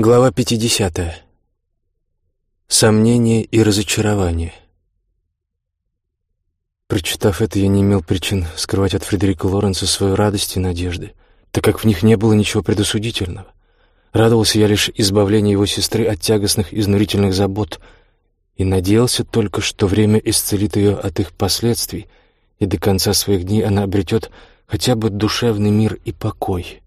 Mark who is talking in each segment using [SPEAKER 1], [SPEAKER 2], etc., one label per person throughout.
[SPEAKER 1] Глава 50. Сомнение и разочарование. Прочитав это, я не имел причин скрывать от Фредерика Лоренса свою радость и надежды, так как в них не было ничего предосудительного. Радовался я лишь избавлению его сестры от тягостных изнурительных забот и надеялся только, что время исцелит ее от их последствий, и до конца своих дней она обретет хотя бы душевный мир и покой.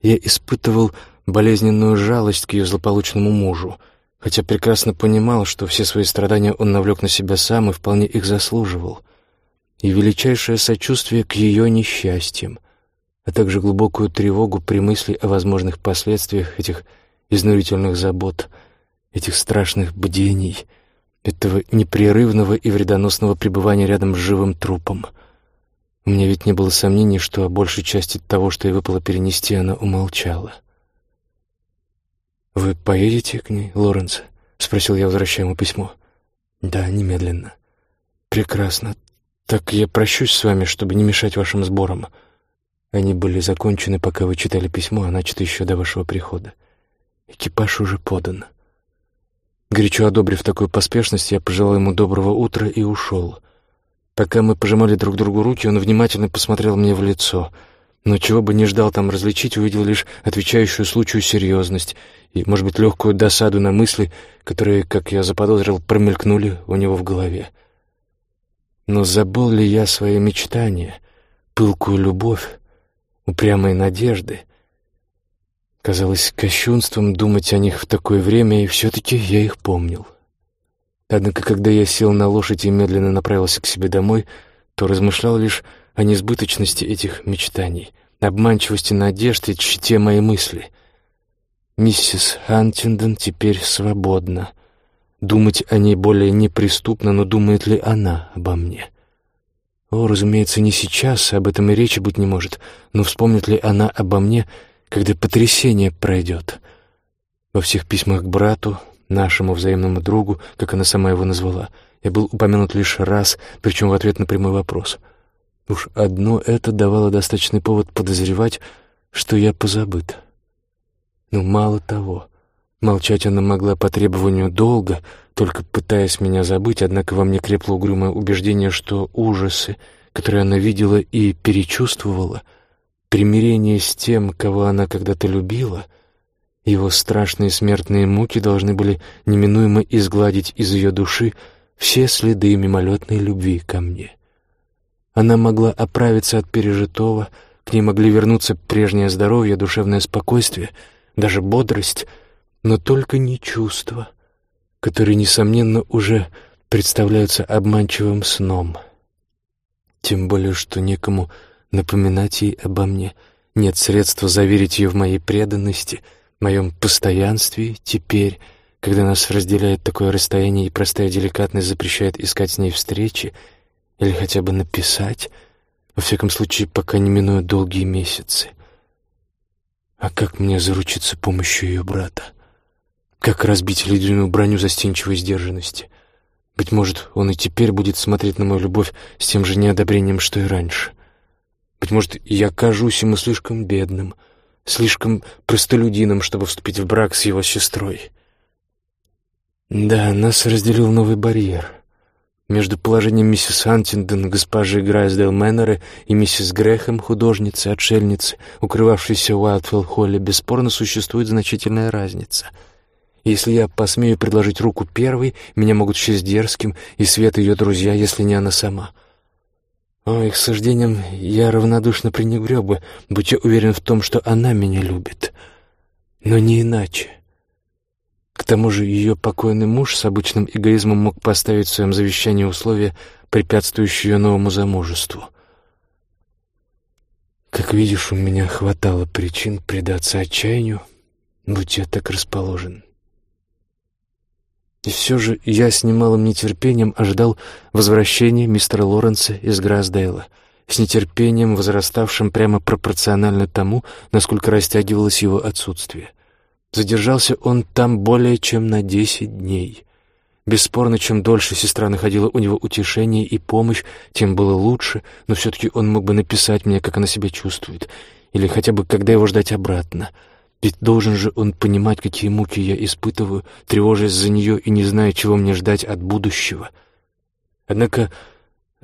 [SPEAKER 1] Я испытывал болезненную жалость к ее злополучному мужу, хотя прекрасно понимал, что все свои страдания он навлек на себя сам и вполне их заслуживал, и величайшее сочувствие к ее несчастьям, а также глубокую тревогу при мысли о возможных последствиях этих изнурительных забот, этих страшных бдений, этого непрерывного и вредоносного пребывания рядом с живым трупом. У меня ведь не было сомнений, что о большей части того, что ей выпало перенести, она умолчала. «Вы поедете к ней, Лоренс?» — спросил я, возвращая ему письмо. «Да, немедленно». «Прекрасно. Так я прощусь с вами, чтобы не мешать вашим сборам». Они были закончены, пока вы читали письмо, а начато еще до вашего прихода. Экипаж уже подан. Горячо одобрив такую поспешность, я пожелал ему доброго утра и ушел. Пока мы пожимали друг другу руки, он внимательно посмотрел мне в лицо — но чего бы не ждал там различить, увидел лишь отвечающую случаю серьезность и, может быть, легкую досаду на мысли, которые, как я заподозрил, промелькнули у него в голове. Но забыл ли я свои мечтания, пылкую любовь, упрямые надежды? Казалось кощунством думать о них в такое время, и все-таки я их помнил. Однако, когда я сел на лошадь и медленно направился к себе домой, то размышлял лишь о несбыточности этих мечтаний, обманчивости надежд и чте моей мысли. Миссис Хантиндон теперь свободна. Думать о ней более неприступно, но думает ли она обо мне? О, разумеется, не сейчас, об этом и речи быть не может, но вспомнит ли она обо мне, когда потрясение пройдет? Во всех письмах к брату, нашему взаимному другу, как она сама его назвала, я был упомянут лишь раз, причем в ответ на прямой вопрос — Уж одно это давало достаточный повод подозревать, что я позабыт. Но мало того, молчать она могла по требованию долго, только пытаясь меня забыть, однако во мне крепло угрюмое убеждение, что ужасы, которые она видела и перечувствовала, примирение с тем, кого она когда-то любила, его страшные смертные муки должны были неминуемо изгладить из ее души все следы мимолетной любви ко мне. Она могла оправиться от пережитого, к ней могли вернуться прежнее здоровье, душевное спокойствие, даже бодрость, но только не чувства, которые, несомненно, уже представляются обманчивым сном. Тем более, что некому напоминать ей обо мне, нет средства заверить ее в моей преданности, моем постоянстве теперь, когда нас разделяет такое расстояние и простая деликатность запрещает искать с ней встречи — или хотя бы написать, во всяком случае, пока не минуют долгие месяцы. А как мне заручиться помощью ее брата? Как разбить ледяную броню застенчивой сдержанности? Быть может, он и теперь будет смотреть на мою любовь с тем же неодобрением, что и раньше. Быть может, я кажусь ему слишком бедным, слишком простолюдином, чтобы вступить в брак с его сестрой. Да, нас разделил новый барьер — между положением миссис Хантингдон, госпожи Грайсдейл Мэннеры и миссис Грэхэм, художницы, отшельницы, укрывавшейся в Уайлдфилл-холле, бесспорно существует значительная разница. Если я посмею предложить руку первой, меня могут счесть дерзким, и Свет ее друзья, если не она сама. О, их суждением я равнодушно пренебрег бы, будь я уверен в том, что она меня любит. Но не иначе. Тому же ее покойный муж с обычным эгоизмом мог поставить в своем завещании условия, препятствующие ее новому замужеству. Как видишь, у меня хватало причин предаться отчаянию, будь я так расположен. И все же я с немалым нетерпением ожидал возвращения мистера Лоренса из Грасдейла, с нетерпением, возраставшим прямо пропорционально тому, насколько растягивалось его отсутствие — Задержался он там более чем на десять дней. Бесспорно, чем дольше сестра находила у него утешение и помощь, тем было лучше, но все-таки он мог бы написать мне, как она себя чувствует, или хотя бы когда его ждать обратно. Ведь должен же он понимать, какие муки я испытываю, тревожась за нее и не зная, чего мне ждать от будущего. Однако,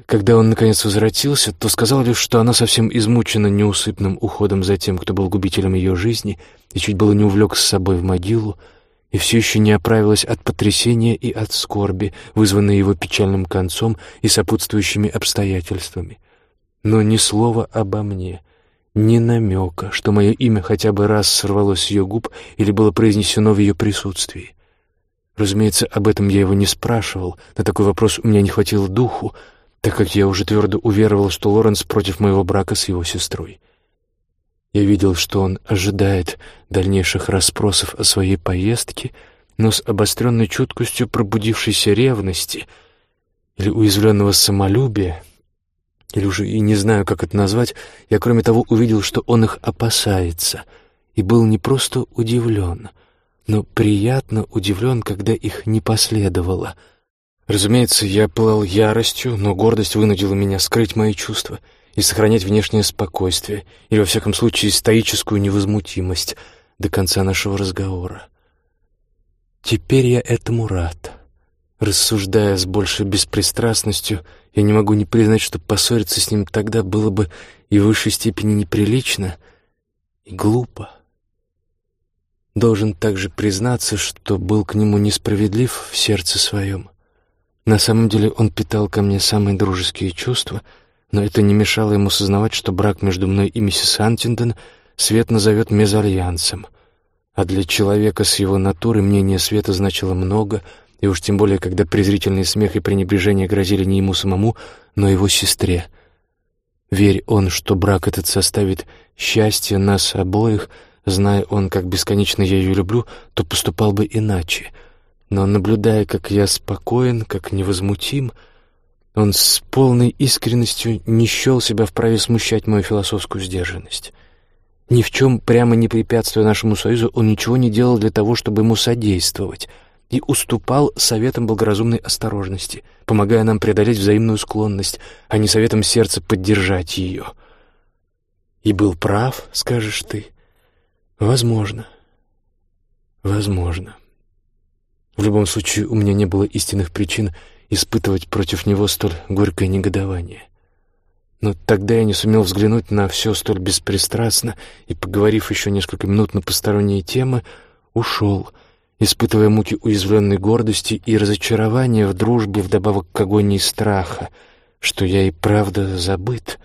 [SPEAKER 1] когда он наконец возвратился, то сказал лишь, что она совсем измучена неусыпным уходом за тем, кто был губителем ее жизни, и чуть было не увлек с собой в могилу, и все еще не оправилась от потрясения и от скорби, вызванной его печальным концом и сопутствующими обстоятельствами. Но ни слова обо мне — ни намека, что мое имя хотя бы раз сорвалось с ее губ или было произнесено в ее присутствии. Разумеется, об этом я его не спрашивал, на такой вопрос у меня не хватило духу, так как я уже твердо уверовал, что Лоренс против моего брака с его сестрой. Я видел, что он ожидает дальнейших расспросов о своей поездке, но с обостренной чуткостью пробудившейся ревности или уязвленного самолюбия или уже и не знаю, как это назвать, я, кроме того, увидел, что он их опасается, и был не просто удивлен, но приятно удивлен, когда их не последовало. Разумеется, я пылал яростью, но гордость вынудила меня скрыть мои чувства и сохранять внешнее спокойствие, или, во всяком случае, стоическую невозмутимость до конца нашего разговора. Теперь я этому рад. Рассуждая с большей беспристрастностью, я не могу не признать, что поссориться с ним тогда было бы и в высшей степени неприлично и глупо. Должен также признаться, что был к нему несправедлив в сердце своем. На самом деле он питал ко мне самые дружеские чувства, но это не мешало ему сознавать, что брак между мной и миссис Антинден Свет назовет мезальянсом, а для человека с его натурой мнение Света значило много — и уж тем более, когда презрительный смех и пренебрежение грозили не ему самому, но его сестре. Верь он, что брак этот составит счастье нас обоих, зная он, как бесконечно я ее люблю, то поступал бы иначе. Но наблюдая, как я спокоен, как невозмутим, он с полной искренностью не счел себя вправе смущать мою философскую сдержанность. Ни в чем, прямо не препятствуя нашему союзу, он ничего не делал для того, чтобы ему содействовать — и уступал советам благоразумной осторожности, помогая нам преодолеть взаимную склонность, а не советом сердца поддержать ее. И был прав, скажешь ты. Возможно. Возможно. В любом случае, у меня не было истинных причин испытывать против него столь горькое негодование. Но тогда я не сумел взглянуть на все столь беспристрастно и, поговорив еще несколько минут на посторонние темы, ушел — испытывая муки уязвленной гордости и разочарования в дружбе вдобавок к агонии страха, что я и правда забыт,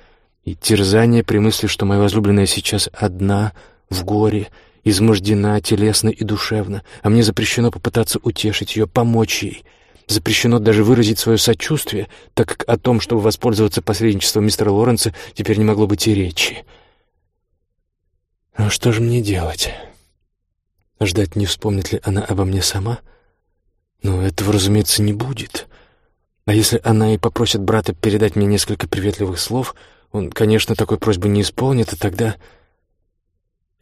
[SPEAKER 1] и терзание при мысли, что моя возлюбленная сейчас одна, в горе, измождена телесно и душевно, а мне запрещено попытаться утешить ее, помочь ей. Запрещено даже выразить свое сочувствие, так как о том, чтобы воспользоваться посредничеством мистера Лоренса, теперь не могло быть и речи. Ну что же мне делать? Ждать, не вспомнит ли она обо мне сама? Но этого, разумеется, не будет. А если она и попросит брата передать мне несколько приветливых слов, он, конечно, такой просьбы не исполнит, и тогда...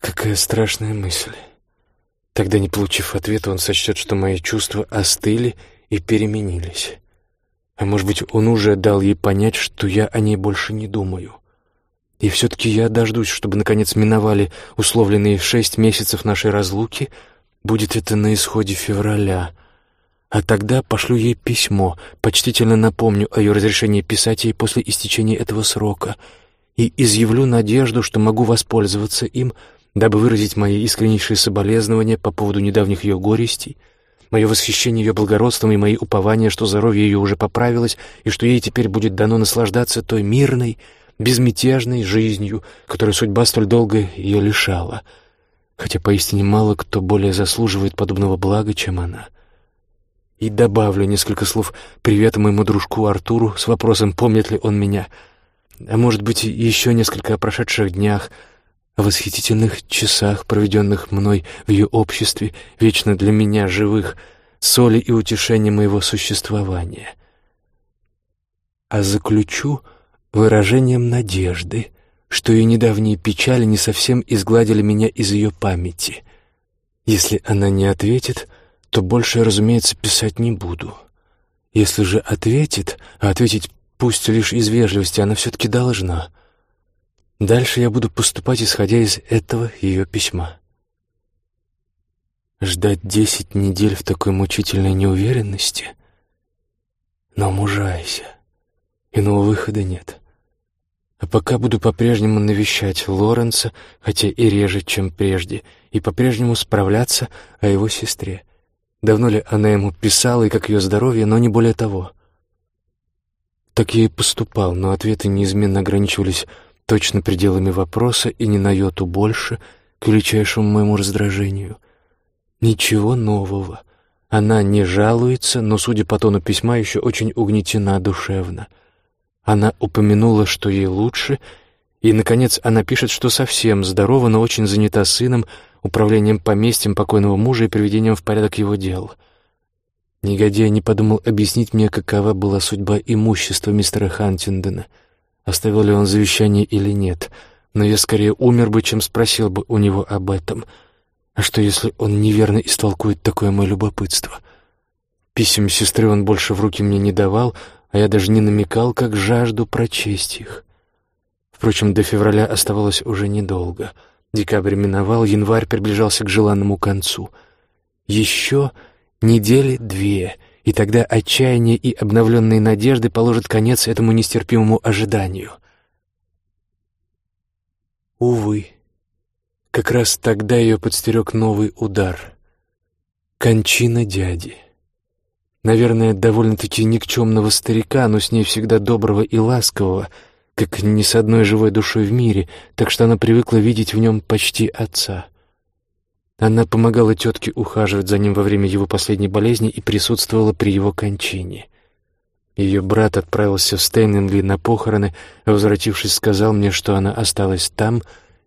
[SPEAKER 1] Какая страшная мысль. Тогда, не получив ответа, он сочтет, что мои чувства остыли и переменились. А может быть, он уже дал ей понять, что я о ней больше не думаю. И все-таки я дождусь, чтобы, наконец, миновали условленные шесть месяцев нашей разлуки. Будет это на исходе февраля. А тогда пошлю ей письмо, почтительно напомню о ее разрешении писать ей после истечения этого срока и изъявлю надежду, что могу воспользоваться им, дабы выразить мои искреннейшие соболезнования по поводу недавних ее горестей, мое восхищение ее благородством и мои упования, что здоровье ее уже поправилось и что ей теперь будет дано наслаждаться той мирной, безмятежной жизнью, которой судьба столь долго ее лишала, хотя поистине мало кто более заслуживает подобного блага, чем она. И добавлю несколько слов привета моему дружку Артуру с вопросом, помнит ли он меня, а может быть, еще несколько о прошедших днях, о восхитительных часах, проведенных мной в ее обществе, вечно для меня живых, соли и утешения моего существования. А заключу — выражением надежды, что ее недавние печали не совсем изгладили меня из ее памяти. Если она не ответит, то больше, разумеется, писать не буду. Если же ответит, а ответить пусть лишь из вежливости, она все-таки должна. Дальше я буду поступать, исходя из этого ее письма. Ждать десять недель в такой мучительной неуверенности? Но мужайся. Иного выхода нет. А пока буду по-прежнему навещать Лоренса, хотя и реже, чем прежде, и по-прежнему справляться о его сестре. Давно ли она ему писала и как ее здоровье, но не более того. Так я и поступал, но ответы неизменно ограничивались точно пределами вопроса и не на йоту больше, к величайшему моему раздражению. Ничего нового. Она не жалуется, но, судя по тону письма, еще очень угнетена душевно — она упомянула, что ей лучше, и, наконец, она пишет, что совсем здорова, но очень занята сыном, управлением поместьем покойного мужа и приведением в порядок его дел. Негодяй не подумал объяснить мне, какова была судьба имущества мистера Хантиндена, оставил ли он завещание или нет, но я скорее умер бы, чем спросил бы у него об этом. А что, если он неверно истолкует такое мое любопытство? Писем сестры он больше в руки мне не давал, а я даже не намекал, как жажду прочесть их. Впрочем, до февраля оставалось уже недолго. Декабрь миновал, январь приближался к желанному концу. Еще недели две, и тогда отчаяние и обновленные надежды положат конец этому нестерпимому ожиданию. Увы, как раз тогда ее подстерег новый удар. Кончина дяди — Наверное, довольно-таки никчемного старика, но с ней всегда доброго и ласкового, как ни с одной живой душой в мире, так что она привыкла видеть в нем почти отца. Она помогала тетке ухаживать за ним во время его последней болезни и присутствовала при его кончине. Ее брат отправился в Стейненли на похороны, возвратившись, сказал мне, что она осталась там,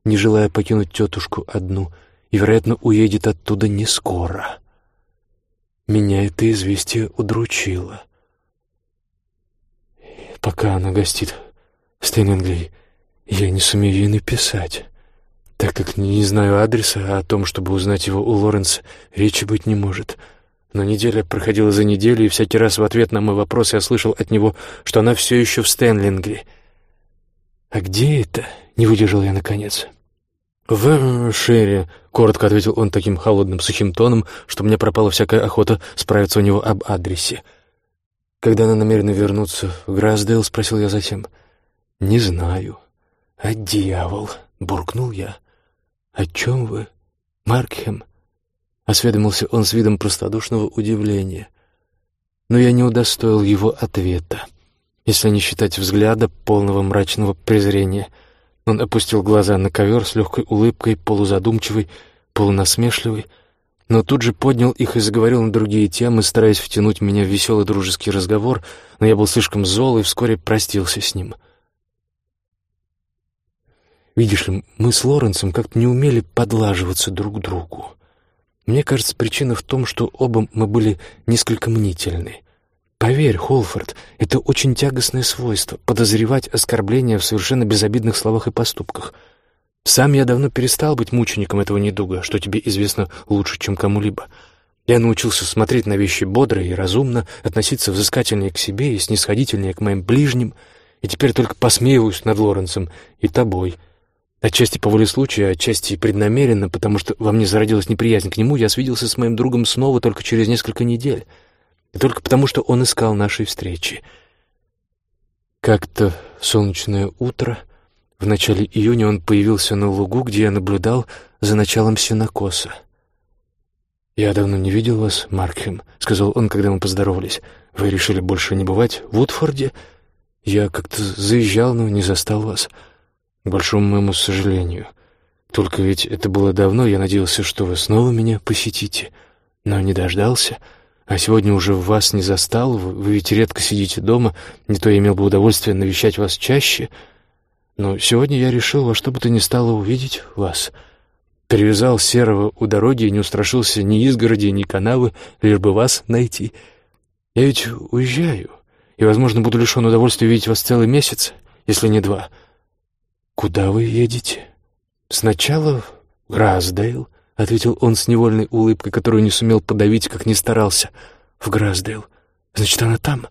[SPEAKER 1] не желая покинуть тетушку одну, и, вероятно, уедет оттуда не скоро. Меня это известие удручило. Пока она гостит в Стейненгли, я не сумею ей написать, так как не знаю адреса, а о том, чтобы узнать его у Лоренса, речи быть не может. Но неделя проходила за неделей, и всякий раз в ответ на мой вопрос я слышал от него, что она все еще в Стэнлингли. «А где это?» — не выдержал я наконец. «В Шерри», — коротко ответил он таким холодным, сухим тоном, что мне пропала всякая охота справиться у него об адресе. «Когда она намерена вернуться в Грасдейл?» — спросил я затем. «Не знаю». «А дьявол!» — буркнул я. «О чем вы, Маркхем?» — осведомился он с видом простодушного удивления. Но я не удостоил его ответа, если не считать взгляда, полного мрачного презрения — он опустил глаза на ковер с легкой улыбкой, полузадумчивой, полунасмешливой, но тут же поднял их и заговорил на другие темы, стараясь втянуть меня в веселый дружеский разговор, но я был слишком зол и вскоре простился с ним. Видишь ли, мы с Лоренсом как-то не умели подлаживаться друг к другу. Мне кажется, причина в том, что оба мы были несколько мнительны. Поверь, Холфорд, это очень тягостное свойство — подозревать оскорбления в совершенно безобидных словах и поступках. Сам я давно перестал быть мучеником этого недуга, что тебе известно лучше, чем кому-либо. Я научился смотреть на вещи бодро и разумно, относиться взыскательнее к себе и снисходительнее к моим ближним, и теперь только посмеиваюсь над Лоренсом и тобой. Отчасти по воле случая, отчасти преднамеренно, потому что во мне зародилась неприязнь к нему, я свиделся с моим другом снова только через несколько недель — и только потому, что он искал нашей встречи. Как-то солнечное утро, в начале июня он появился на лугу, где я наблюдал за началом сенокоса. «Я давно не видел вас, Маркхем», — сказал он, когда мы поздоровались. «Вы решили больше не бывать в Утфорде? Я как-то заезжал, но не застал вас. К большому моему сожалению. Только ведь это было давно, я надеялся, что вы снова меня посетите, но не дождался». А сегодня уже вас не застал, вы ведь редко сидите дома, не то я имел бы удовольствие навещать вас чаще. Но сегодня я решил во что бы то ни стало увидеть вас. Привязал серого у дороги и не устрашился ни изгороди, ни канавы, лишь бы вас найти. Я ведь уезжаю, и, возможно, буду лишен удовольствия видеть вас целый месяц, если не два. Куда вы едете? Сначала в Раздейл, — ответил он с невольной улыбкой, которую не сумел подавить, как ни старался. «В Грасдейл. Значит, она там?»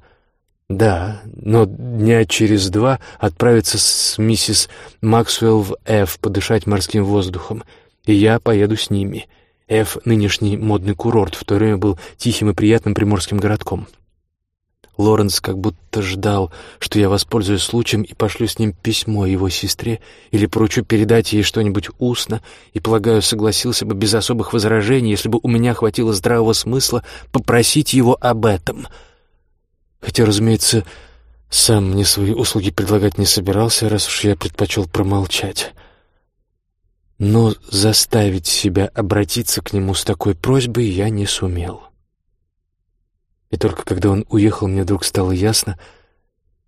[SPEAKER 1] «Да, но дня через два отправится с миссис Максвелл в Ф подышать морским воздухом, и я поеду с ними. Ф — нынешний модный курорт, в то время был тихим и приятным приморским городком. Лоренс как будто ждал, что я воспользуюсь случаем и пошлю с ним письмо его сестре или поручу передать ей что-нибудь устно, и, полагаю, согласился бы без особых возражений, если бы у меня хватило здравого смысла попросить его об этом. Хотя, разумеется, сам мне свои услуги предлагать не собирался, раз уж я предпочел промолчать. Но заставить себя обратиться к нему с такой просьбой я не сумел. И только когда он уехал, мне вдруг стало ясно,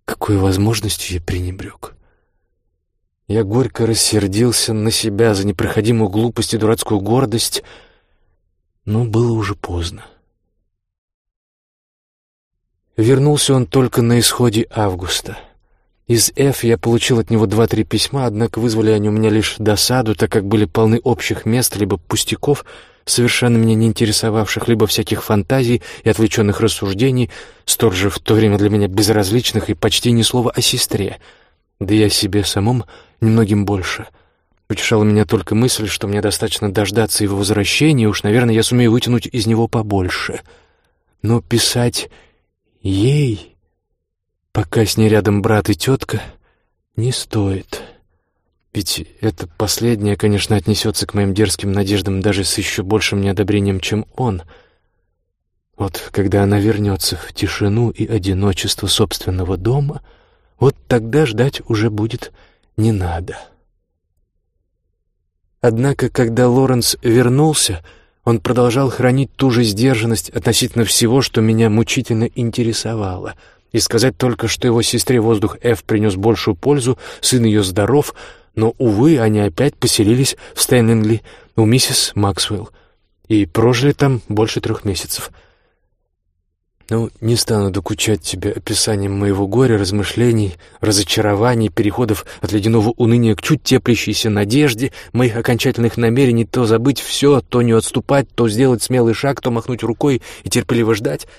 [SPEAKER 1] какой возможностью я пренебрег. Я горько рассердился на себя за непроходимую глупость и дурацкую гордость, но было уже поздно. Вернулся он только на исходе августа. Из F я получил от него два-три письма, однако вызвали они у меня лишь досаду, так как были полны общих мест, либо пустяков — совершенно меня не интересовавших, либо всяких фантазий и отвлеченных рассуждений, столь же в то время для меня безразличных и почти ни слова о сестре, да и о себе самом немногим больше. Утешала меня только мысль, что мне достаточно дождаться его возвращения, и уж, наверное, я сумею вытянуть из него побольше. Но писать ей, пока с ней рядом брат и тетка, не стоит». Ведь это последнее, конечно, отнесется к моим дерзким надеждам даже с еще большим неодобрением, чем он. Вот когда она вернется в тишину и одиночество собственного дома, вот тогда ждать уже будет не надо. Однако, когда Лоренс вернулся, он продолжал хранить ту же сдержанность относительно всего, что меня мучительно интересовало, и сказать только, что его сестре воздух Ф принес большую пользу, сын ее здоров — но, увы, они опять поселились в Стэнлингли у миссис Максвелл и прожили там больше трех месяцев. Ну, не стану докучать тебе описанием моего горя, размышлений, разочарований, переходов от ледяного уныния к чуть теплящейся надежде, моих окончательных намерений то забыть все, то не отступать, то сделать смелый шаг, то махнуть рукой и терпеливо ждать —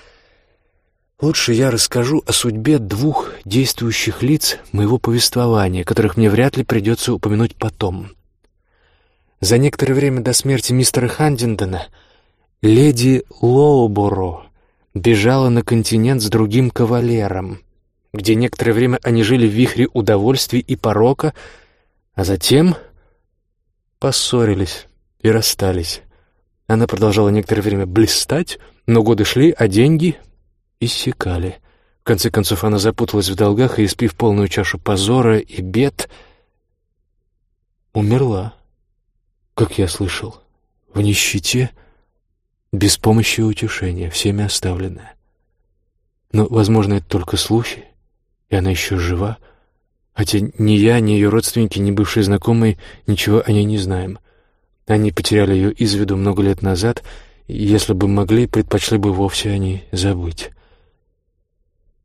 [SPEAKER 1] Лучше я расскажу о судьбе двух действующих лиц моего повествования, которых мне вряд ли придется упомянуть потом. За некоторое время до смерти мистера Хандиндона леди Лоуборо бежала на континент с другим кавалером, где некоторое время они жили в вихре удовольствий и порока, а затем поссорились и расстались. Она продолжала некоторое время блистать, но годы шли, а деньги иссякали. В конце концов она запуталась в долгах и, испив полную чашу позора и бед, умерла, как я слышал, в нищете, без помощи и утешения, всеми оставленная. Но, возможно, это только слухи, и она еще жива, хотя ни я, ни ее родственники, ни бывшие знакомые ничего о ней не знаем. Они потеряли ее из виду много лет назад, и, если бы могли, предпочли бы вовсе о ней забыть.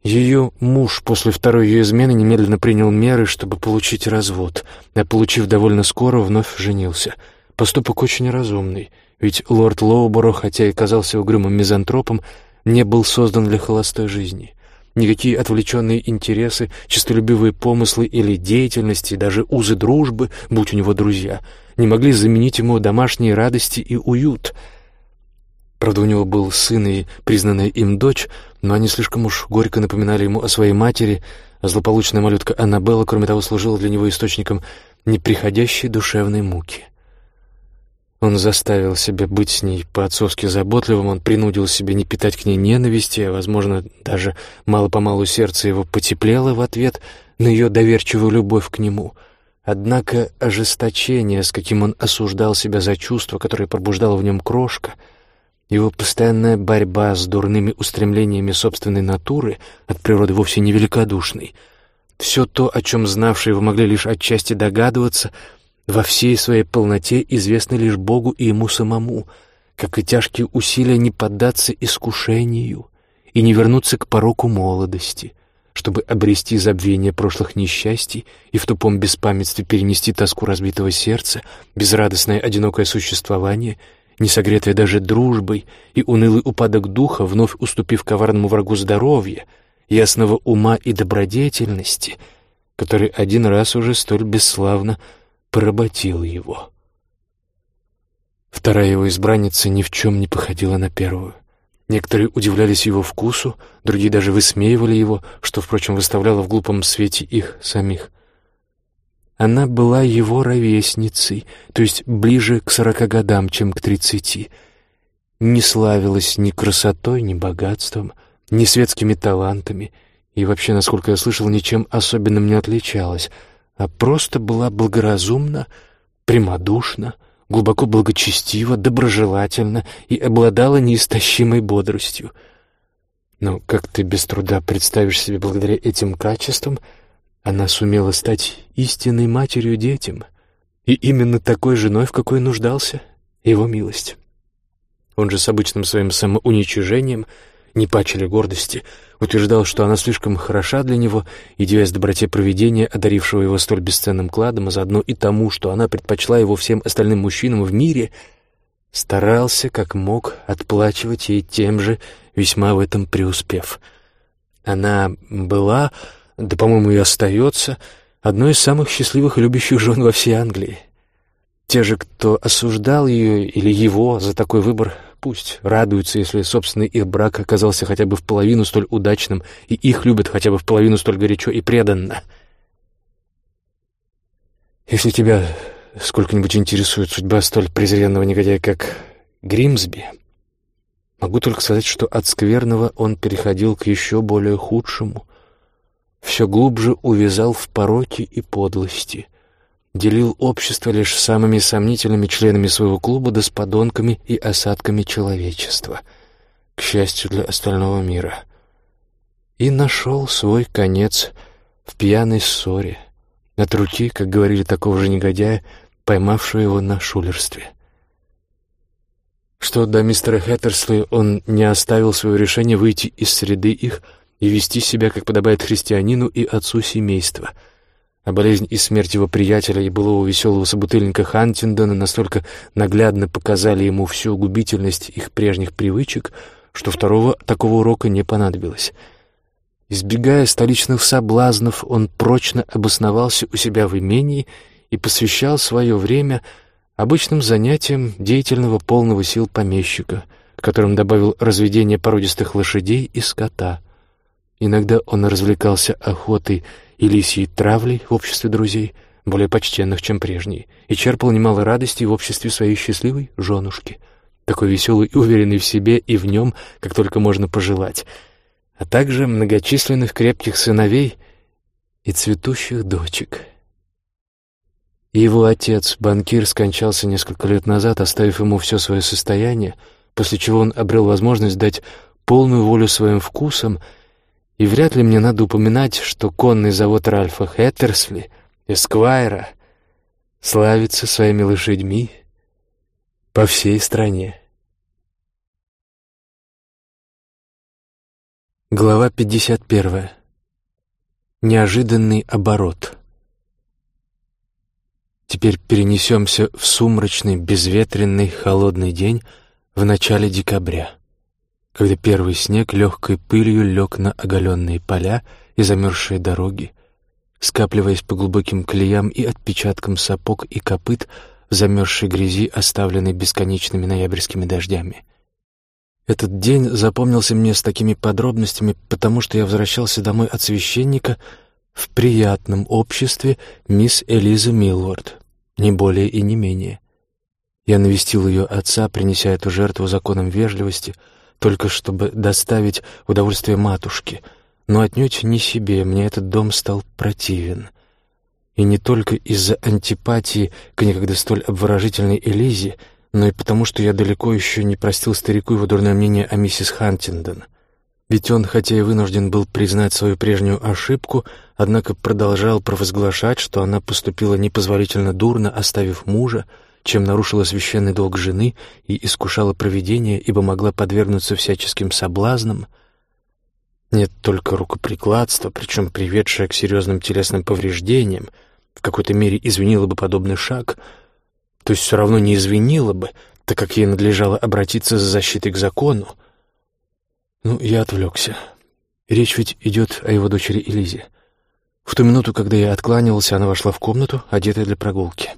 [SPEAKER 1] Ее муж после второй ее измены немедленно принял меры, чтобы получить развод, а получив довольно скоро, вновь женился. Поступок очень разумный, ведь лорд Лоуборо, хотя и казался угрюмым мизантропом, не был создан для холостой жизни. Никакие отвлеченные интересы, честолюбивые помыслы или деятельности, даже узы дружбы, будь у него друзья, не могли заменить ему домашние радости и уют — Правда, у него был сын и признанная им дочь, но они слишком уж горько напоминали ему о своей матери, а злополучная малютка Аннабелла, кроме того, служила для него источником неприходящей душевной муки. Он заставил себя быть с ней по-отцовски заботливым, он принудил себя не питать к ней ненависти, а, возможно, даже мало-помалу сердце его потеплело в ответ на ее доверчивую любовь к нему. Однако ожесточение, с каким он осуждал себя за чувство, которое пробуждало в нем крошка — его постоянная борьба с дурными устремлениями собственной натуры от природы вовсе не великодушной. Все то, о чем знавшие его могли лишь отчасти догадываться, во всей своей полноте известно лишь Богу и ему самому, как и тяжкие усилия не поддаться искушению и не вернуться к пороку молодости, чтобы обрести забвение прошлых несчастий и в тупом беспамятстве перенести тоску разбитого сердца, безрадостное одинокое существование — не согретая даже дружбой, и унылый упадок духа, вновь уступив коварному врагу здоровья, ясного ума и добродетельности, который один раз уже столь бесславно поработил его. Вторая его избранница ни в чем не походила на первую. Некоторые удивлялись его вкусу, другие даже высмеивали его, что, впрочем, выставляло в глупом свете их самих. Она была его ровесницей, то есть ближе к сорока годам, чем к тридцати. Не славилась ни красотой, ни богатством, ни светскими талантами, и вообще, насколько я слышал, ничем особенным не отличалась, а просто была благоразумна, прямодушна, глубоко благочестива, доброжелательна и обладала неистощимой бодростью. Но как ты без труда представишь себе благодаря этим качествам, она сумела стать истинной матерью детям и именно такой женой, в какой нуждался его милость. Он же с обычным своим самоуничижением, не пачели гордости, утверждал, что она слишком хороша для него, и, девясь доброте провидения, одарившего его столь бесценным кладом, а заодно и тому, что она предпочла его всем остальным мужчинам в мире, старался, как мог, отплачивать ей тем же, весьма в этом преуспев. Она была, да, по-моему, и остается, одной из самых счастливых и любящих жен во всей Англии. Те же, кто осуждал ее или его за такой выбор, Пусть радуются, если собственный их брак оказался хотя бы в половину столь удачным, и их любят хотя бы в половину столь горячо и преданно. Если тебя сколько-нибудь интересует судьба столь презренного негодяя, как Гримсби, могу только сказать, что от скверного он переходил к еще более худшему, все глубже увязал в пороке и подлости — делил общество лишь самыми сомнительными членами своего клуба да с подонками и осадками человечества, к счастью для остального мира. И нашел свой конец в пьяной ссоре, от руки, как говорили такого же негодяя, поймавшего его на шулерстве. Что до мистера Хэттерсли, он не оставил свое решение выйти из среды их и вести себя, как подобает христианину и отцу семейства — а болезнь и смерть его приятеля и былого веселого собутыльника Хантиндона настолько наглядно показали ему всю губительность их прежних привычек, что второго такого урока не понадобилось. Избегая столичных соблазнов, он прочно обосновался у себя в имении и посвящал свое время обычным занятиям деятельного полного сил помещика, которым добавил разведение породистых лошадей и скота. Иногда он развлекался охотой — и лисьей травлей в обществе друзей, более почтенных, чем прежние, и черпал немало радости в обществе своей счастливой женушки, такой веселой и уверенной в себе и в нем, как только можно пожелать, а также многочисленных крепких сыновей и цветущих дочек. Его отец, банкир, скончался несколько лет назад, оставив ему все свое состояние, после чего он обрел возможность дать полную волю своим вкусам — и вряд ли мне надо упоминать, что конный завод Ральфа Хэттерсли, Эсквайра, славится своими лошадьми по всей стране. Глава 51. Неожиданный оборот. Теперь перенесемся в сумрачный, безветренный, холодный день в начале декабря когда первый снег легкой пылью лег на оголенные поля и замерзшие дороги, скапливаясь по глубоким колеям и отпечаткам сапог и копыт в замерзшей грязи, оставленной бесконечными ноябрьскими дождями. Этот день запомнился мне с такими подробностями, потому что я возвращался домой от священника в приятном обществе мисс Элизы Милворд, не более и не менее. Я навестил ее отца, принеся эту жертву законам вежливости — только чтобы доставить удовольствие матушке, но отнюдь не себе, мне этот дом стал противен. И не только из-за антипатии к некогда столь обворожительной Элизе, но и потому, что я далеко еще не простил старику его дурное мнение о миссис Хантиндон. Ведь он, хотя и вынужден был признать свою прежнюю ошибку, однако продолжал провозглашать, что она поступила непозволительно дурно, оставив мужа, чем нарушила священный долг жены и искушала провидение, ибо могла подвергнуться всяческим соблазнам. Нет только рукоприкладства, причем приведшее к серьезным телесным повреждениям, в какой-то мере извинило бы подобный шаг, то есть все равно не извинило бы, так как ей надлежало обратиться за защитой к закону. Ну, я отвлекся. Речь ведь идет о его дочери Элизе. В ту минуту, когда я откланивался, она вошла в комнату, одетая для прогулки.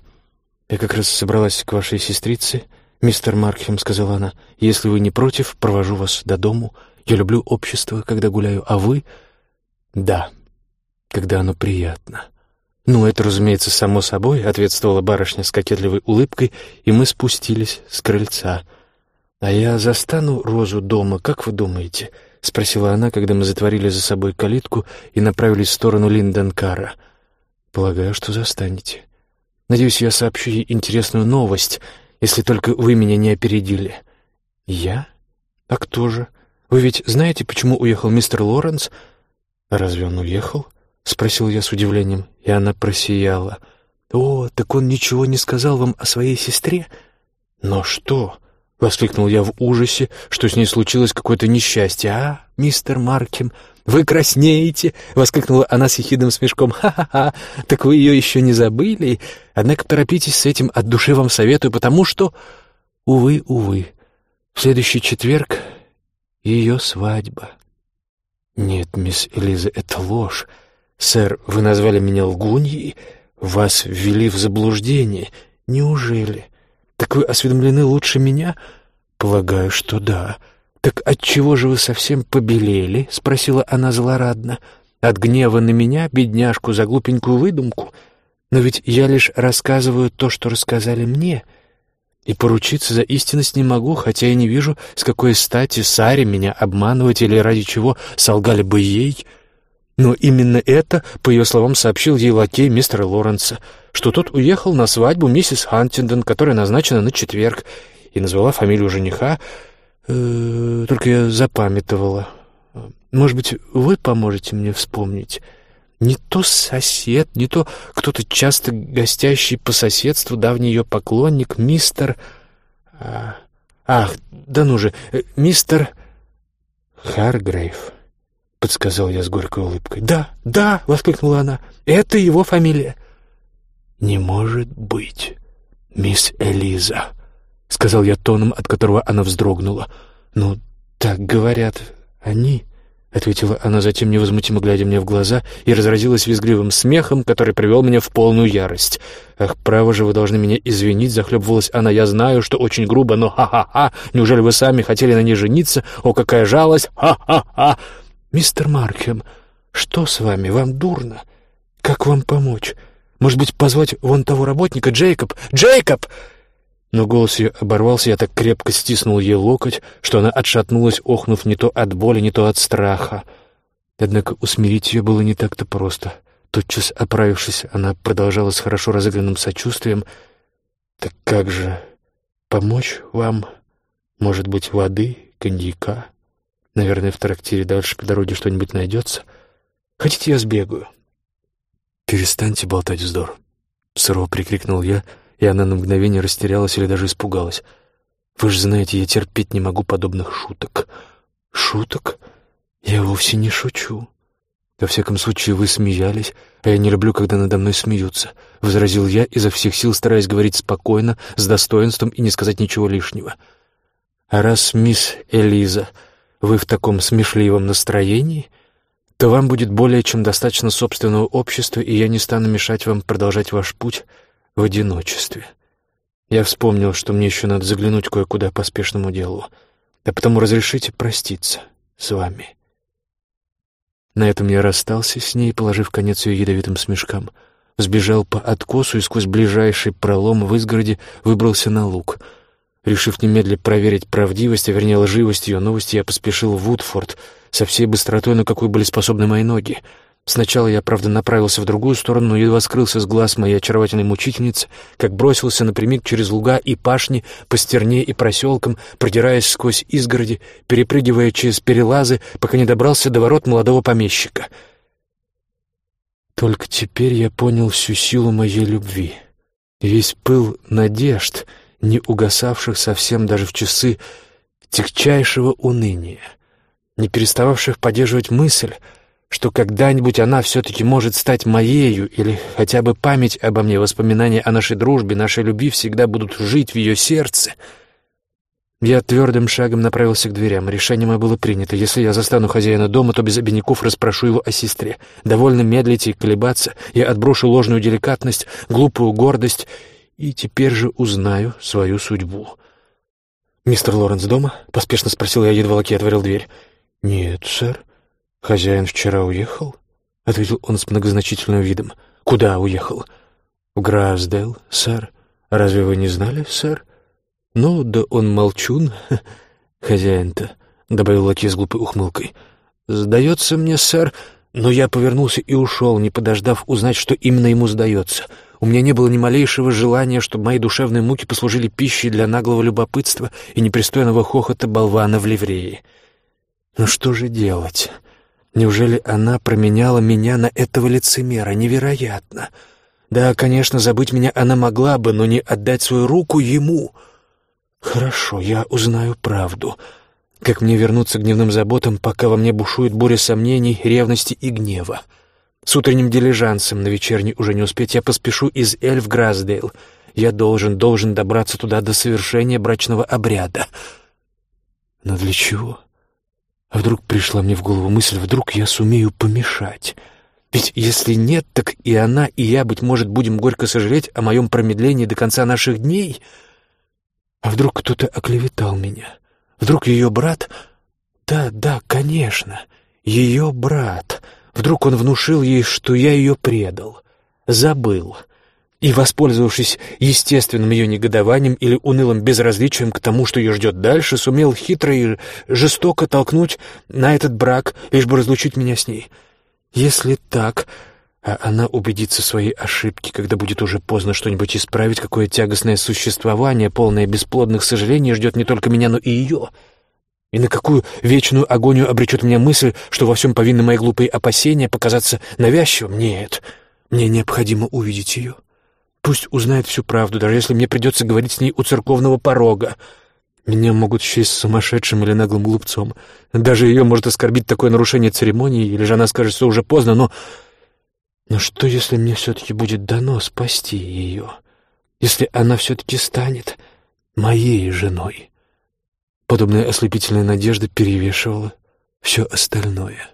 [SPEAKER 1] Я как раз собралась к вашей сестрице, «Мистер Маркхем», — сказала она, — «если вы не против, провожу вас до дому. Я люблю общество, когда гуляю, а вы...» «Да, когда оно приятно». «Ну, это, разумеется, само собой», — ответствовала барышня с кокетливой улыбкой, и мы спустились с крыльца. «А я застану Розу дома, как вы думаете?» — спросила она, когда мы затворили за собой калитку и направились в сторону Линденкара. «Полагаю, что застанете. Надеюсь, я сообщу ей интересную новость, если только вы меня не опередили». «Я? А кто же? Вы ведь знаете, почему уехал мистер Лоренс?» «Разве он уехал?» — спросил я с удивлением, и она просияла. «О, так он ничего не сказал вам о своей сестре?» «Но что?» — воскликнул я в ужасе, что с ней случилось какое-то несчастье. «А, мистер Маркем, вы краснеете!» — воскликнула она с ехидным смешком. «Ха-ха-ха! Так вы ее еще не забыли? Однако торопитесь с этим, от души вам советую, потому что...» «Увы, увы, в следующий четверг ее свадьба». «Нет, мисс Элиза, это ложь. «Сэр, вы назвали меня лгуньей? Вас ввели в заблуждение? Неужели? Так вы осведомлены лучше меня?» «Полагаю, что да». «Так отчего же вы совсем побелели?» — спросила она злорадно. «От гнева на меня, бедняжку, за глупенькую выдумку? Но ведь я лишь рассказываю то, что рассказали мне, и поручиться за истинность не могу, хотя я не вижу, с какой стати Саре меня обманывать или ради чего солгали бы ей». Но именно это, по ее словам, сообщил ей лакей мистера Лоренса, что тот уехал на свадьбу миссис Хантингдон, которая назначена на четверг, и назвала фамилию жениха, э, только я запамятовала. Может быть, вы поможете мне вспомнить? Не то сосед, не то кто-то часто гостящий по соседству, давний ее поклонник, мистер... А, ах, да ну же, э, мистер Харгрейв подсказал я с горькой улыбкой. «Да, да!» — воскликнула она. «Это его фамилия!» «Не может быть, мисс Элиза!» — сказал я тоном, от которого она вздрогнула. «Ну, так говорят они!» — ответила она затем, невозмутимо глядя мне в глаза, и разразилась визгливым смехом, который привел меня в полную ярость. «Ах, право же, вы должны меня извинить!» — захлебывалась она. «Я знаю, что очень грубо, но ха-ха-ха! Неужели вы сами хотели на ней жениться? О, какая жалость! Ха-ха-ха!» «Мистер Маркхем, что с вами? Вам дурно? Как вам помочь? Может быть, позвать вон того работника, Джейкоб? Джейкоб!» Но голос ее оборвался, я так крепко стиснул ей локоть, что она отшатнулась, охнув не то от боли, не то от страха. Однако усмирить ее было не так-то просто. Тотчас оправившись, она продолжала с хорошо разыгранным сочувствием. «Так как же помочь вам? Может быть, воды, коньяка?» Наверное, в трактире дальше по дороге что-нибудь найдется. Хотите, я сбегаю?» «Перестаньте болтать вздор!» Сурово прикрикнул я, и она на мгновение растерялась или даже испугалась. «Вы же знаете, я терпеть не могу подобных шуток». «Шуток? Я вовсе не шучу». «Во всяком случае, вы смеялись, а я не люблю, когда надо мной смеются», — возразил я, изо всех сил стараясь говорить спокойно, с достоинством и не сказать ничего лишнего. «А раз мисс Элиза вы в таком смешливом настроении, то вам будет более чем достаточно собственного общества, и я не стану мешать вам продолжать ваш путь в одиночестве. Я вспомнил, что мне еще надо заглянуть кое-куда по спешному делу, а потому разрешите проститься с вами». На этом я расстался с ней, положив конец ее ядовитым смешкам, сбежал по откосу и сквозь ближайший пролом в изгороде выбрался на луг — Решив немедленно проверить правдивость, а вернее лживость ее новости, я поспешил в Вудфорд со всей быстротой, на какой были способны мои ноги. Сначала я, правда, направился в другую сторону, но едва скрылся с глаз моей очаровательной мучительницы, как бросился напрямик через луга и пашни, по стерне и проселкам, продираясь сквозь изгороди, перепрыгивая через перелазы, пока не добрался до ворот молодого помещика. Только теперь я понял всю силу моей любви. Весь пыл надежд — не угасавших совсем даже в часы тягчайшего уныния, не перестававших поддерживать мысль, что когда-нибудь она все-таки может стать моею, или хотя бы память обо мне, воспоминания о нашей дружбе, нашей любви всегда будут жить в ее сердце. Я твердым шагом направился к дверям. Решение мое было принято. Если я застану хозяина дома, то без обиняков расспрошу его о сестре. Довольно медлить и колебаться, я отброшу ложную деликатность, глупую гордость и теперь же узнаю свою судьбу. «Мистер Лоренс дома?» — поспешно спросил я, едва лаки отворил дверь. «Нет, сэр. Хозяин вчера уехал?» — ответил он с многозначительным видом. «Куда уехал?» «В Грасдейл, сэр. Разве вы не знали, сэр?» «Ну, да он молчун, хозяин-то», — добавил лаки с глупой ухмылкой. «Сдается мне, сэр...» Но я повернулся и ушел, не подождав узнать, что именно ему сдается. У меня не было ни малейшего желания, чтобы мои душевные муки послужили пищей для наглого любопытства и непристойного хохота болвана в ливреи. Но что же делать? Неужели она променяла меня на этого лицемера? Невероятно! Да, конечно, забыть меня она могла бы, но не отдать свою руку ему. Хорошо, я узнаю правду. Как мне вернуться к дневным заботам, пока во мне бушует буря сомнений, ревности и гнева? С утренним дилижансом на вечерний уже не успеть, я поспешу из Эль Грасдейл. Я должен, должен добраться туда до совершения брачного обряда. Но для чего? А вдруг пришла мне в голову мысль, вдруг я сумею помешать? Ведь если нет, так и она, и я, быть может, будем горько сожалеть о моем промедлении до конца наших дней. А вдруг кто-то оклеветал меня? Вдруг ее брат... Да, да, конечно, ее брат. Вдруг он внушил ей, что я ее предал, забыл. И, воспользовавшись естественным ее негодованием или унылым безразличием к тому, что ее ждет дальше, сумел хитро и жестоко толкнуть на этот брак, лишь бы разлучить меня с ней. Если так, а она убедится в своей ошибке, когда будет уже поздно что-нибудь исправить, какое тягостное существование, полное бесплодных сожалений, ждет не только меня, но и ее. И на какую вечную агонию обречет меня мысль, что во всем повинны мои глупые опасения показаться навязчивым? Нет, мне необходимо увидеть ее. Пусть узнает всю правду, даже если мне придется говорить с ней у церковного порога. Меня могут счесть сумасшедшим или наглым глупцом. Даже ее может оскорбить такое нарушение церемонии, или же она скажет, что уже поздно, но но что, если мне все-таки будет дано спасти ее? Если она все-таки станет моей женой? Подобная ослепительная надежда перевешивала все остальное.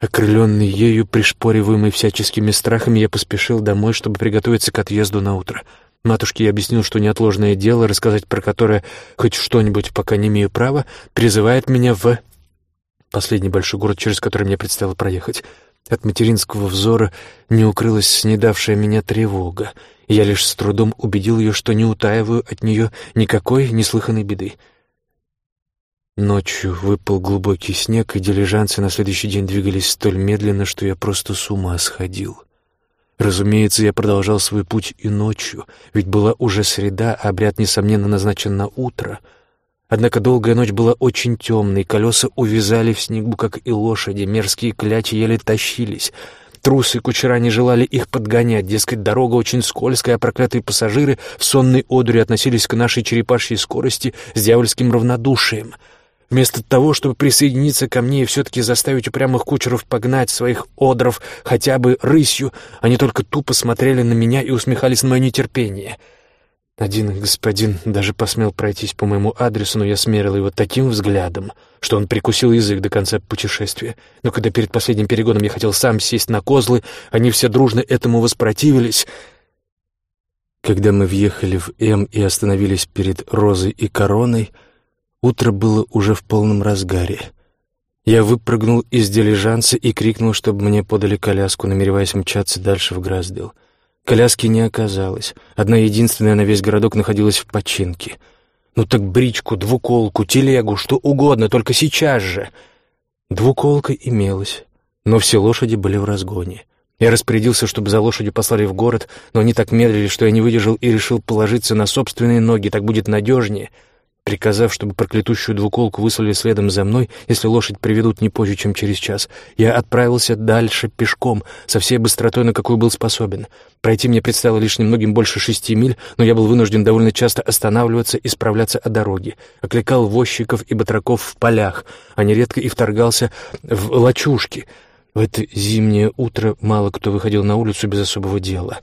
[SPEAKER 1] Окрыленный ею, пришпориваемый всяческими страхами, я поспешил домой, чтобы приготовиться к отъезду на утро. Матушке я объяснил, что неотложное дело, рассказать про которое хоть что-нибудь пока не имею права, призывает меня в последний большой город, через который мне предстояло проехать — от материнского взора не укрылась снедавшая меня тревога, я лишь с трудом убедил ее, что не утаиваю от нее никакой неслыханной беды. Ночью выпал глубокий снег, и дилижанцы на следующий день двигались столь медленно, что я просто с ума сходил. Разумеется, я продолжал свой путь и ночью, ведь была уже среда, а обряд, несомненно, назначен на утро — Однако долгая ночь была очень темной, колеса увязали в снегу, как и лошади, мерзкие кляти еле тащились. Трусы кучера не желали их подгонять, дескать, дорога очень скользкая, а проклятые пассажиры в сонной одуре относились к нашей черепашьей скорости с дьявольским равнодушием. Вместо того, чтобы присоединиться ко мне и все-таки заставить упрямых кучеров погнать своих одров хотя бы рысью, они только тупо смотрели на меня и усмехались на мое нетерпение — один господин даже посмел пройтись по моему адресу, но я смерил его таким взглядом, что он прикусил язык до конца путешествия. Но когда перед последним перегоном я хотел сам сесть на козлы, они все дружно этому воспротивились. Когда мы въехали в М и остановились перед Розой и Короной, утро было уже в полном разгаре. Я выпрыгнул из дилижанса и крикнул, чтобы мне подали коляску, намереваясь мчаться дальше в Граздел. Коляски не оказалось. Одна единственная на весь городок находилась в починке. Ну так бричку, двуколку, телегу, что угодно, только сейчас же. Двуколка имелась, но все лошади были в разгоне. Я распорядился, чтобы за лошадью послали в город, но они так медлили, что я не выдержал и решил положиться на собственные ноги, так будет надежнее — Приказав, чтобы проклятущую двуколку выслали следом за мной, если лошадь приведут не позже, чем через час, я отправился дальше пешком, со всей быстротой, на какую был способен. Пройти мне предстояло лишь немногим больше шести миль, но я был вынужден довольно часто останавливаться и справляться о дороге. Окликал возчиков и батраков в полях, а нередко и вторгался в лачушки. В это зимнее утро мало кто выходил на улицу без особого дела.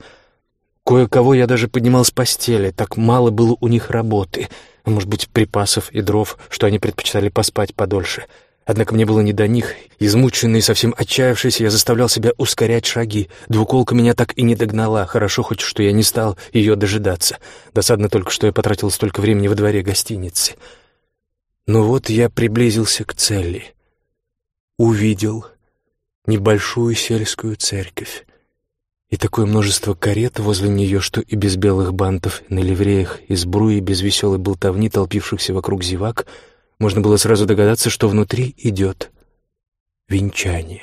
[SPEAKER 1] Кое-кого я даже поднимал с постели, так мало было у них работы — может быть, припасов и дров, что они предпочитали поспать подольше. Однако мне было не до них. Измученный и совсем отчаявшийся, я заставлял себя ускорять шаги. Двуколка меня так и не догнала. Хорошо хоть, что я не стал ее дожидаться. Досадно только, что я потратил столько времени во дворе гостиницы. Но вот я приблизился к цели. Увидел небольшую сельскую церковь. И такое множество карет возле нее, что и без белых бантов на ливреях, и сбруи, без веселой болтовни, толпившихся вокруг зевак — можно было сразу догадаться, что внутри идет венчание.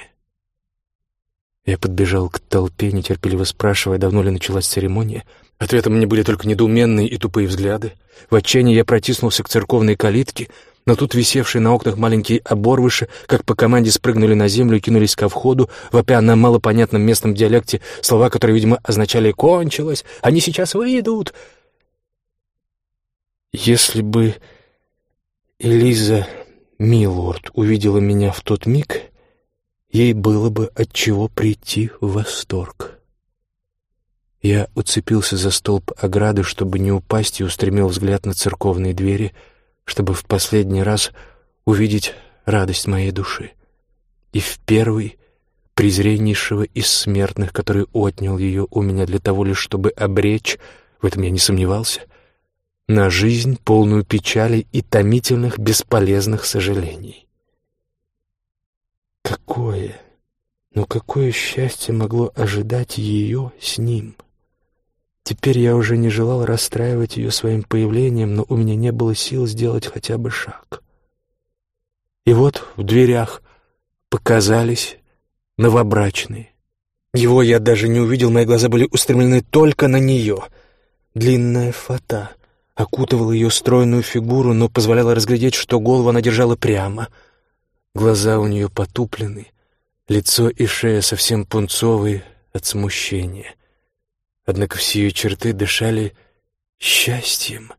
[SPEAKER 1] Я подбежал к толпе, нетерпеливо спрашивая, давно ли началась церемония. Ответом мне были только недоуменные и тупые взгляды. В отчаянии я протиснулся к церковной калитке, но тут висевшие на окнах маленькие оборвыши, как по команде, спрыгнули на землю и кинулись ко входу, вопя на малопонятном местном диалекте слова, которые, видимо, означали «кончилось», «они сейчас выйдут». Если бы Элиза Милорд увидела меня в тот миг, ей было бы от чего прийти в восторг. Я уцепился за столб ограды, чтобы не упасть, и устремил взгляд на церковные двери, чтобы в последний раз увидеть радость моей души. И в первый, презреннейшего из смертных, который отнял ее у меня для того лишь, чтобы обречь, в этом я не сомневался — на жизнь, полную печали и томительных бесполезных сожалений. Какое, но какое счастье могло ожидать ее с ним? Теперь я уже не желал расстраивать ее своим появлением, но у меня не было сил сделать хотя бы шаг. И вот в дверях показались новобрачные. Его я даже не увидел, мои глаза были устремлены только на нее. Длинная фата, окутывала ее стройную фигуру, но позволяла разглядеть, что голову она держала прямо. Глаза у нее потуплены, лицо и шея совсем пунцовые от смущения. Однако все ее черты дышали счастьем,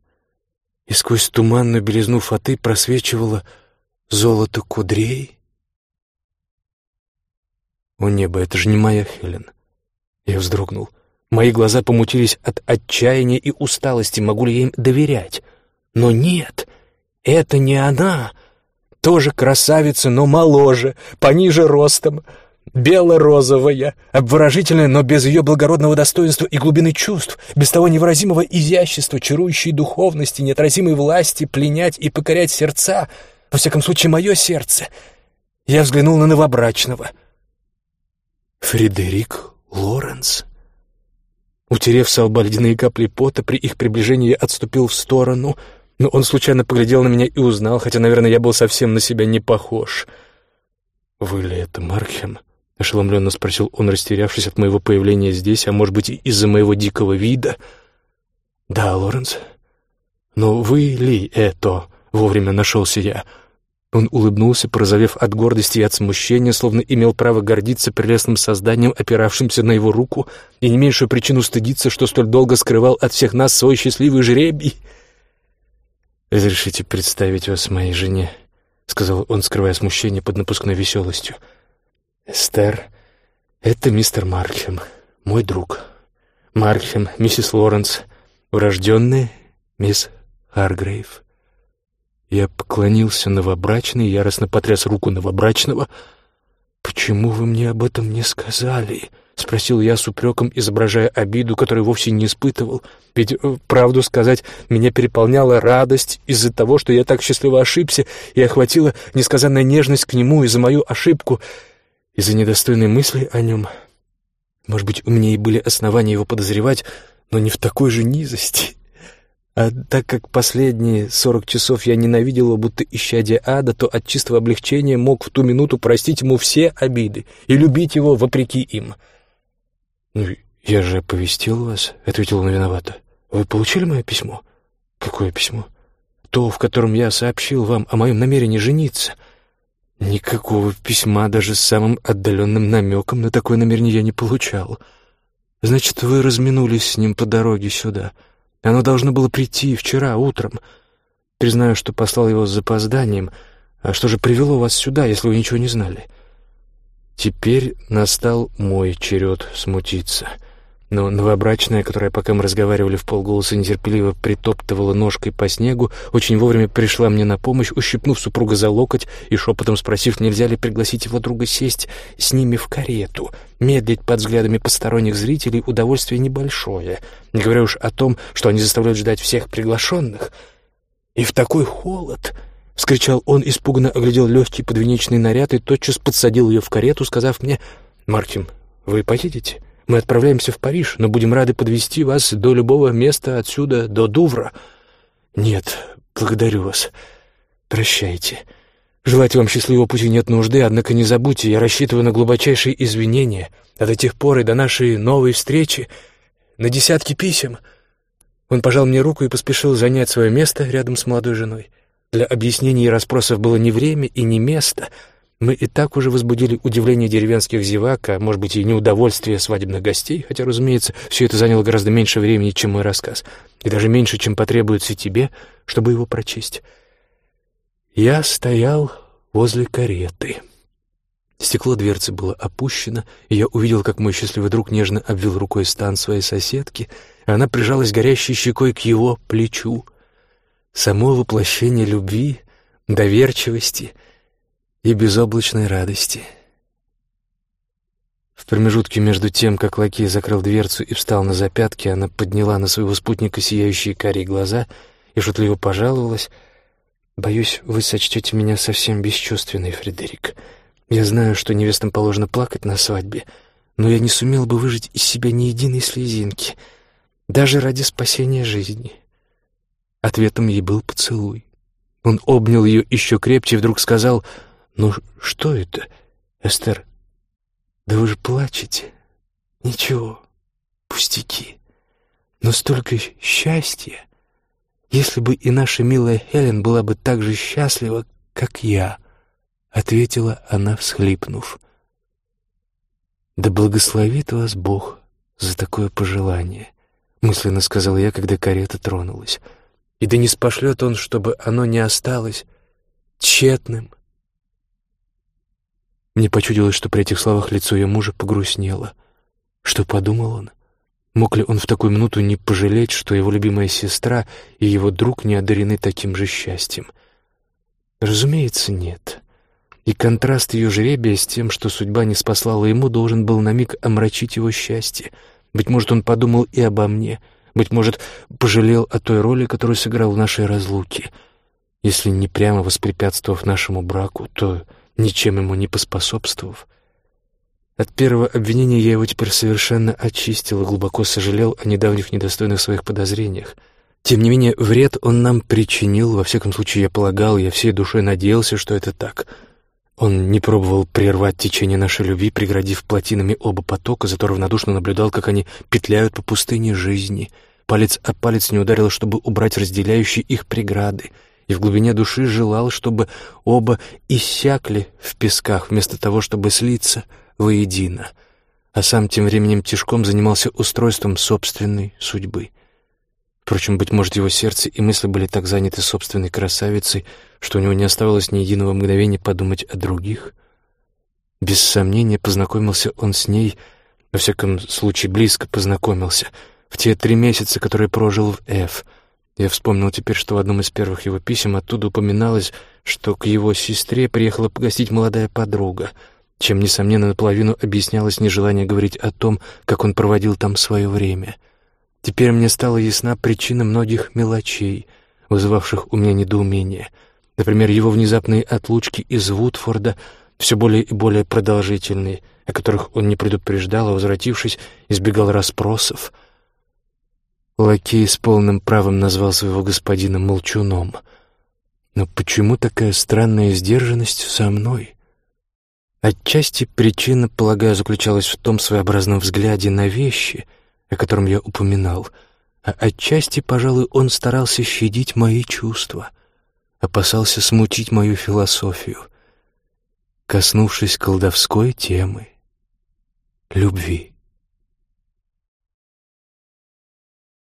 [SPEAKER 1] и сквозь туманную белизну фаты просвечивало золото кудрей. О небо, это же не моя Хелен. Я вздрогнул. Мои глаза помутились от отчаяния и усталости, могу ли я им доверять? Но нет, это не она. Тоже красавица, но моложе, пониже ростом, бело-розовая, обворожительная, но без ее благородного достоинства и глубины чувств, без того невыразимого изящества, чарующей духовности, неотразимой власти пленять и покорять сердца, во всяком случае, мое сердце. Я взглянул на новобрачного. Фредерик Лоренс. Утерев с лба ледяные капли пота, при их приближении отступил в сторону, но он случайно поглядел на меня и узнал, хотя, наверное, я был совсем на себя не похож. «Вы ли это, Маркхем?» — ошеломленно спросил он, растерявшись от моего появления здесь, а может быть, из-за моего дикого вида. «Да, Лоренс. Но вы ли это?» — вовремя нашелся я — он улыбнулся, прозовев от гордости и от смущения, словно имел право гордиться прелестным созданием, опиравшимся на его руку, и не меньшую причину стыдиться, что столь долго скрывал от всех нас свой счастливый жребий. «Разрешите представить вас моей жене», — сказал он, скрывая смущение под напускной веселостью. «Эстер, это мистер Маркхем, мой друг. Маркхем, миссис Лоренс, урожденная мисс Харгрейв». Я поклонился новобрачной, яростно потряс руку новобрачного. «Почему вы мне об этом не сказали?» — спросил я с упреком, изображая обиду, которую вовсе не испытывал. Ведь, э, правду сказать, меня переполняла радость из-за того, что я так счастливо ошибся, и охватила несказанная нежность к нему из-за мою ошибку, из-за недостойной мысли о нем. Может быть, у меня и были основания его подозревать, но не в такой же низости. А так как последние сорок часов я ненавидел его, будто исчадие ада, то от чистого облегчения мог в ту минуту простить ему все обиды и любить его вопреки им. «Ну, я же оповестил вас», — ответил он виновато. «Вы получили мое письмо?» «Какое письмо?» «То, в котором я сообщил вам о моем намерении жениться». «Никакого письма даже с самым отдаленным намеком на такое намерение я не получал. Значит, вы разминулись с ним по дороге сюда». Оно должно было прийти вчера утром. Признаю, что послал его с запозданием. А что же привело вас сюда, если вы ничего не знали? Теперь настал мой черед смутиться. Но новобрачная, которая, пока мы разговаривали в полголоса, нетерпеливо притоптывала ножкой по снегу, очень вовремя пришла мне на помощь, ущипнув супруга за локоть и шепотом спросив, нельзя ли пригласить его друга сесть с ними в карету. Медлить под взглядами посторонних зрителей удовольствие небольшое, не говоря уж о том, что они заставляют ждать всех приглашенных. И в такой холод... — вскричал он, испуганно оглядел легкий подвенечный наряд и тотчас подсадил ее в карету, сказав мне, «Мартин, вы поедете?» Мы отправляемся в Париж, но будем рады подвести вас до любого места отсюда, до Дувра. Нет, благодарю вас. Прощайте. Желать вам счастливого пути нет нужды, однако не забудьте, я рассчитываю на глубочайшие извинения, а до тех пор и до нашей новой встречи на десятки писем. Он пожал мне руку и поспешил занять свое место рядом с молодой женой. Для объяснений и расспросов было не время и не место — мы и так уже возбудили удивление деревенских зевак, а может быть и неудовольствие свадебных гостей, хотя, разумеется, все это заняло гораздо меньше времени, чем мой рассказ, и даже меньше, чем потребуется тебе, чтобы его прочесть. Я стоял возле кареты. Стекло дверцы было опущено, и я увидел, как мой счастливый друг нежно обвил рукой стан своей соседки, и она прижалась горящей щекой к его плечу. Само воплощение любви, доверчивости — и безоблачной радости. В промежутке между тем, как лакей закрыл дверцу и встал на запятки, она подняла на своего спутника сияющие карие глаза и шутливо пожаловалась. «Боюсь, вы сочтете меня совсем бесчувственной, Фредерик. Я знаю, что невестам положено плакать на свадьбе, но я не сумел бы выжить из себя ни единой слезинки, даже ради спасения жизни». Ответом ей был поцелуй. Он обнял ее еще крепче и вдруг сказал — «Ну что это, Эстер? Да вы же плачете. Ничего, пустяки. Но столько счастья. Если бы и наша милая Хелен была бы так же счастлива, как я», — ответила она, всхлипнув. «Да благословит вас Бог за такое пожелание», — мысленно сказал я, когда карета тронулась. «И да не спошлет он, чтобы оно не осталось тщетным мне почудилось, что при этих словах лицо ее мужа погрустнело. Что подумал он? Мог ли он в такую минуту не пожалеть, что его любимая сестра и его друг не одарены таким же счастьем? Разумеется, нет. И контраст ее жребия с тем, что судьба не спаслала ему, должен был на миг омрачить его счастье. Быть может, он подумал и обо мне. Быть может, пожалел о той роли, которую сыграл в нашей разлуке. Если не прямо воспрепятствовав нашему браку, то ничем ему не поспособствовав. От первого обвинения я его теперь совершенно очистил и глубоко сожалел о недавних недостойных своих подозрениях. Тем не менее, вред он нам причинил, во всяком случае, я полагал, я всей душой надеялся, что это так. Он не пробовал прервать течение нашей любви, преградив плотинами оба потока, зато равнодушно наблюдал, как они петляют по пустыне жизни. Палец о палец не ударил, чтобы убрать разделяющие их преграды — и в глубине души желал, чтобы оба иссякли в песках, вместо того, чтобы слиться воедино, а сам тем временем тишком занимался устройством собственной судьбы. Впрочем, быть может, его сердце и мысли были так заняты собственной красавицей, что у него не оставалось ни единого мгновения подумать о других. Без сомнения, познакомился он с ней, во всяком случае, близко познакомился, в те три месяца, которые прожил в Ф — я вспомнил теперь, что в одном из первых его писем оттуда упоминалось, что к его сестре приехала погостить молодая подруга, чем, несомненно, наполовину объяснялось нежелание говорить о том, как он проводил там свое время. Теперь мне стала ясна причина многих мелочей, вызывавших у меня недоумение. Например, его внезапные отлучки из Вудфорда, все более и более продолжительные, о которых он не предупреждал, а, возвратившись, избегал расспросов — Лакей с полным правом назвал своего господина молчуном. Но почему такая странная сдержанность со мной? Отчасти причина, полагаю, заключалась в том своеобразном взгляде на вещи, о котором я упоминал, а отчасти, пожалуй, он старался щадить мои чувства, опасался смутить мою философию, коснувшись колдовской темы любви.